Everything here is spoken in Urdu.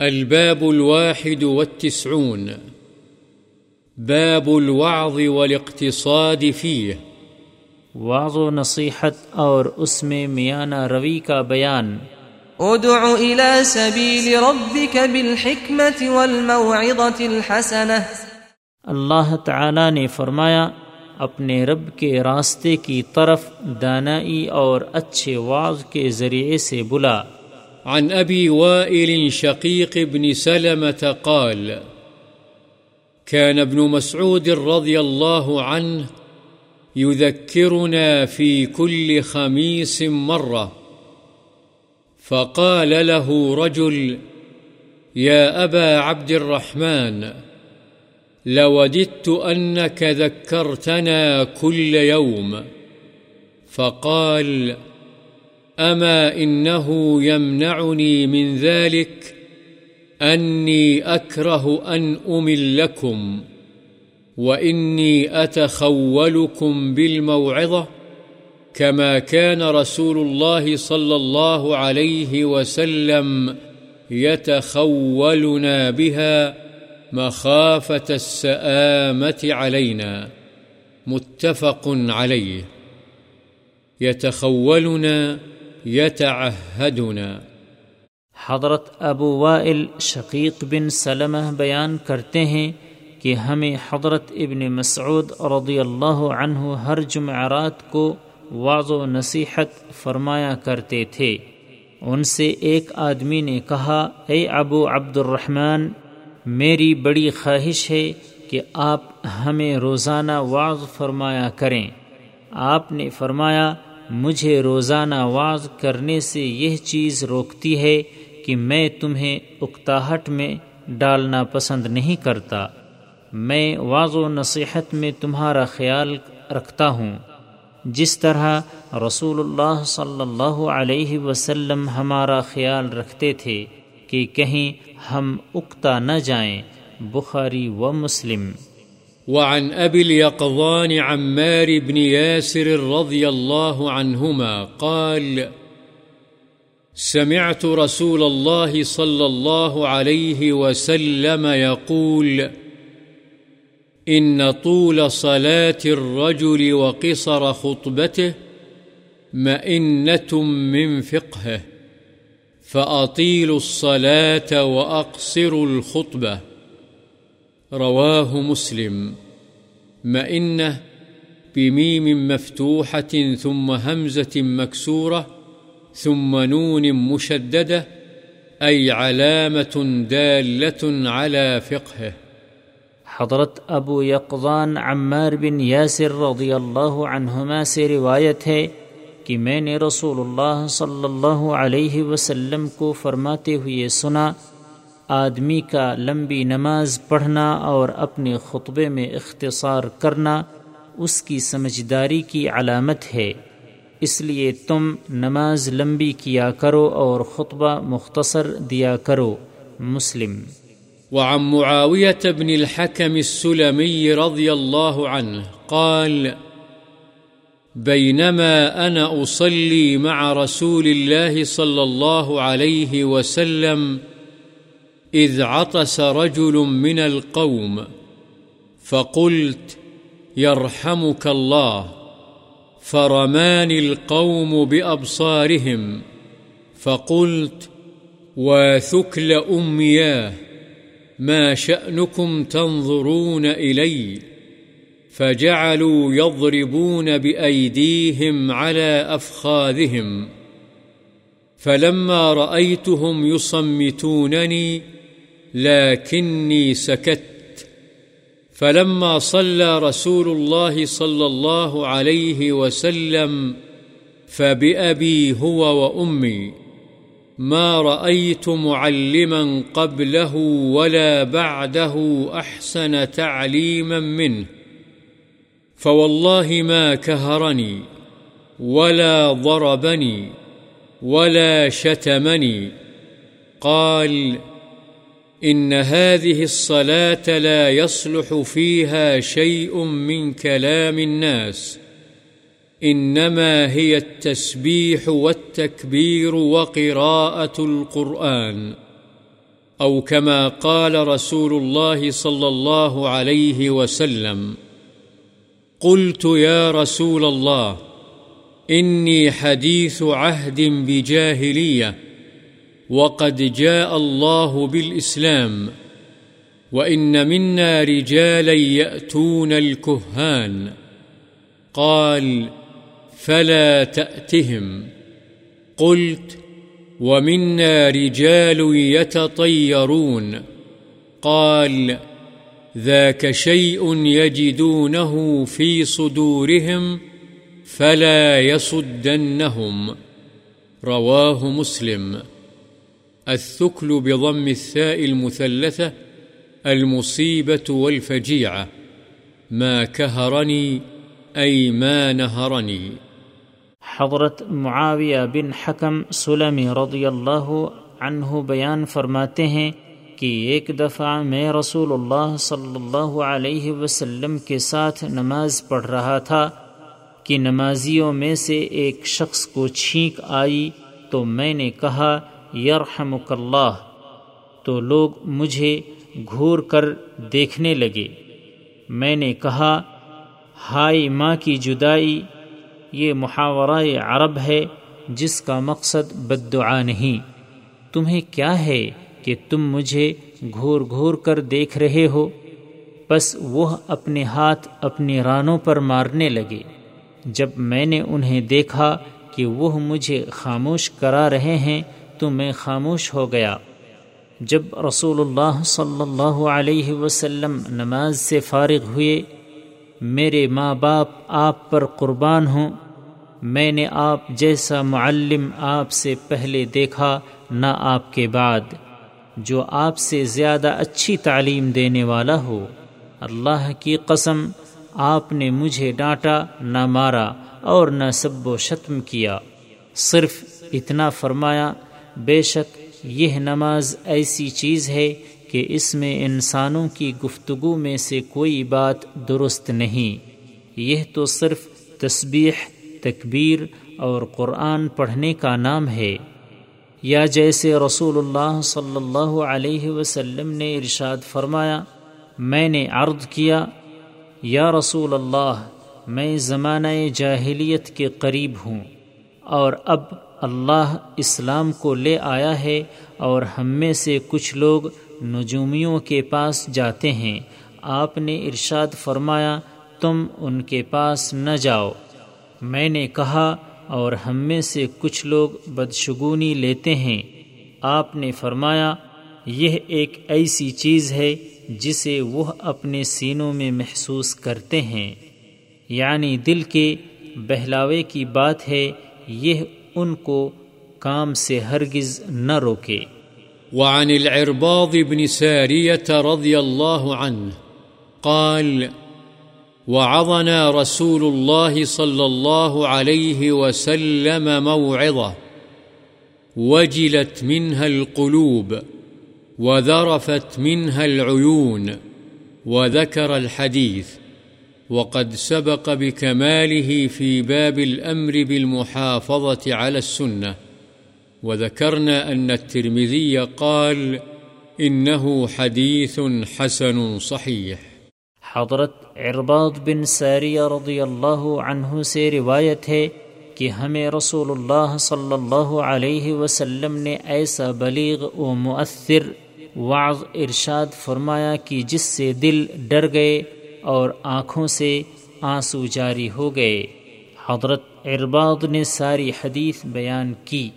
الباب الواحد والتسعون. باب الوعظ والاقتصاد فيه. وعظ و نصیحت اور اس میں میانہ روی کا بیان. ادع الى سبيل ربك بالحكمة والموعظة الحسنة. اللہ تعالی نے فرمایا اپنے رب کے راستے کی طرف دانائی اور اچھے واض کے ذریعے سے بلا۔ عن أبي وائل شقيق بن سلمة قال كان ابن مسعود رضي الله عنه يذكرنا في كل خميس مرة، فقال له رجل يا أبا عبد الرحمن، لوددت أنك ذكرتنا كل يوم، فقال فقال أما إنه يمنعني من ذلك أني أكره أن أملكم وإني أتخولكم بالموعظة كما كان رسول الله صلى الله عليه وسلم يتخولنا بها مخافة السآمة علينا متفق عليه يتخولنا يتعهدنا. حضرت ابو وائل شقیق بن سلمہ بیان کرتے ہیں کہ ہمیں حضرت ابن مسعود رضی اللہ عنہ ہر جمعرات کو واض و نصیحت فرمایا کرتے تھے۔ ان سے ایک آدمی نے کہا، اے ابو عبد الرحمن میری بڑی خواہش ہے کہ آپ ہمیں روزانہ واض فرمایا کریں۔ آپ نے فرمایا مجھے روزانہ واض کرنے سے یہ چیز روکتی ہے کہ میں تمہیں اکتاہٹ میں ڈالنا پسند نہیں کرتا۔ میں واض و نصیحت میں تمہارا خیال رکھتا ہوں۔ جس طرح رسول اللہ صلی اللہ علیہ وسلم ہمارا خیال رکھتے تھے کہ کہیں ہم اکتا نہ جائیں، بخاری و مسلم۔ وعن أبي اليقظان عمار بن ياسر رضي الله عنهما قال، سمعت رسول الله صلى الله عليه وسلم يقول، إن طول صلاة الرجل وقصر خطبته مئنة من فقهه، فأطيل الصلاة وأقصر الخطبة. رواه مسلم. مئنة بميم مفتوحة ثم همزة مكسورة ثم نون مشددة أي علامة دالة على فقهه. حضرت ابو یقضان عمار بن یاسر رضی اللہ عنہما سے روایت ہے کہ میں نے رسول اللہ صلی اللہ علیہ وسلم کو فرماتے ہوئے سنا آدمی کا لمبی نماز پڑھنا اور اپنے خطبے میں اختصار کرنا اس کی سمجھداری کی علامت ہے۔ اس لیے تم نماز لمبی کیا کرو اور خطبہ مختصر دیا کرو۔ مسلم۔ وعن معاوية بن الحكم السلمي رضي الله عنه قال بينما أنا أصلي مع رسول الله صلى الله عليه وسلم إذ عطس رجل من القوم فقلت يرحمك الله فرماني القوم بأبصارهم فقلت وثكل أمياه ما شأنكم تنظرون إلي فجعلوا يضربون بأيديهم على أفخاذهم فلما رأيتهم يصمتونني لكني سكت. فلما صلى رسول الله صلى الله عليه وسلم فبأبي هو وأمي، ما رأيت معلما قبله ولا بعده أحسن تعليما منه. فوالله ما كهرني ولا ضربني ولا شتمني. قال إن هذه الصلاة لا يصلح فيها شيء من كلام الناس. إنما هي التسبيح والتكبير وقراءة القرآن. أو كما قال رسول الله صلى الله عليه وسلم قلت يا رسول الله، إني حديث عهد بجاهلية. وقد جاء الله بالإسلام وإن منا رجالا يأتون الكهان قال فلا تأتهم قلت ومنا رجال يتطيرون قال ذاك شيء يجدونه في صدورهم فلا يصدنهم رواه مسلم الثكل بضم الثاء المثلثة المصيبة والفجيعة. ما كهرني أي ما نهرني. حضرت معاویہ بن حکم سلمی رضی اللہ عنہ بیان فرماتے ہیں کہ ایک دفعہ میں رسول اللہ صلی اللہ علیہ وسلم کے ساتھ نماز پڑھ رہا تھا کہ نمازیوں میں سے ایک شخص کو چھینک آئی تو میں نے کہا یرحمک اللہ تو لوگ مجھے گھور کر دیکھنے لگے۔ میں نے کہا ہائی ماں کی جدائی، یہ محاورہ عرب ہے جس کا مقصد بد دعا نہیں۔ تمہیں کیا ہے کہ تم مجھے گھور گھور کر دیکھ رہے ہو؟ بس وہ اپنے ہاتھ اپنی رانوں پر مارنے لگے۔ جب میں نے انہیں دیکھا کہ وہ مجھے خاموش کرا رہے ہیں تو میں خاموش ہو گیا۔ جب رسول اللہ صلی اللہ علیہ وسلم نماز سے فارغ ہوئے، میرے ماں باپ آپ پر قربان ہوں۔ میں نے آپ جیسا معلم آپ سے پہلے دیکھا، نہ آپ کے بعد۔ جو آپ سے زیادہ اچھی تعلیم دینے والا ہو۔ اللہ کی قسم، آپ نے مجھے ڈانٹا، نہ مارا اور نہ سب و شتم کیا۔ صرف اتنا فرمایا بے شک یہ نماز ایسی چیز ہے کہ اس میں انسانوں کی گفتگو میں سے کوئی بات درست نہیں۔ یہ تو صرف تسبیح، تکبیر اور قرآن پڑھنے کا نام ہے۔ یا جیسے رسول اللہ صلی اللہ علیہ وسلم نے ارشاد فرمایا، میں نے عرض کیا، یا رسول اللہ، میں زمانہ جاہلیت کے قریب ہوں۔ اور اب اللہ اسلام کو لے آیا ہے اور ہم میں سے کچھ لوگ نجومیوں کے پاس جاتے ہیں۔ آپ نے ارشاد فرمایا، تم ان کے پاس نہ جاؤ۔ میں نے کہا، اور ہم میں سے کچھ لوگ بدشگونی لیتے ہیں۔ آپ نے فرمایا، یہ ایک ایسی چیز ہے جسے وہ اپنے سینوں میں محسوس کرتے ہیں۔ یعنی دل کے بہلاوے کی بات ہے، یہ ان کو کام سے ہرگز نہ روکے۔ وعن العرباض بن سارية رضي الله عنه قال، وعظنا رسول الله صلى الله عليه وسلم موعظة وجلت منها القلوب، وذرفت منها العيون وذكر الحديث وقد سبق بكماله في باب الأمر بالمحافظة على السنة، وذكرنا أن الترمذي قال إنه حديث حسن صحيح. حضرت عرباد بن ساریہ رضی اللہ عنہ سے روایت ہے کہ ہمیں رسول اللہ صلی اللہ علیہ وسلم نے ایسا بلیغ و مؤثر وعظ ارشاد فرمایا کہ جس سے دل ڈر گئے اور آنکھوں سے آنسو جاری ہو گئے۔ حضرت ارباد نے ساری حدیث بیان کی۔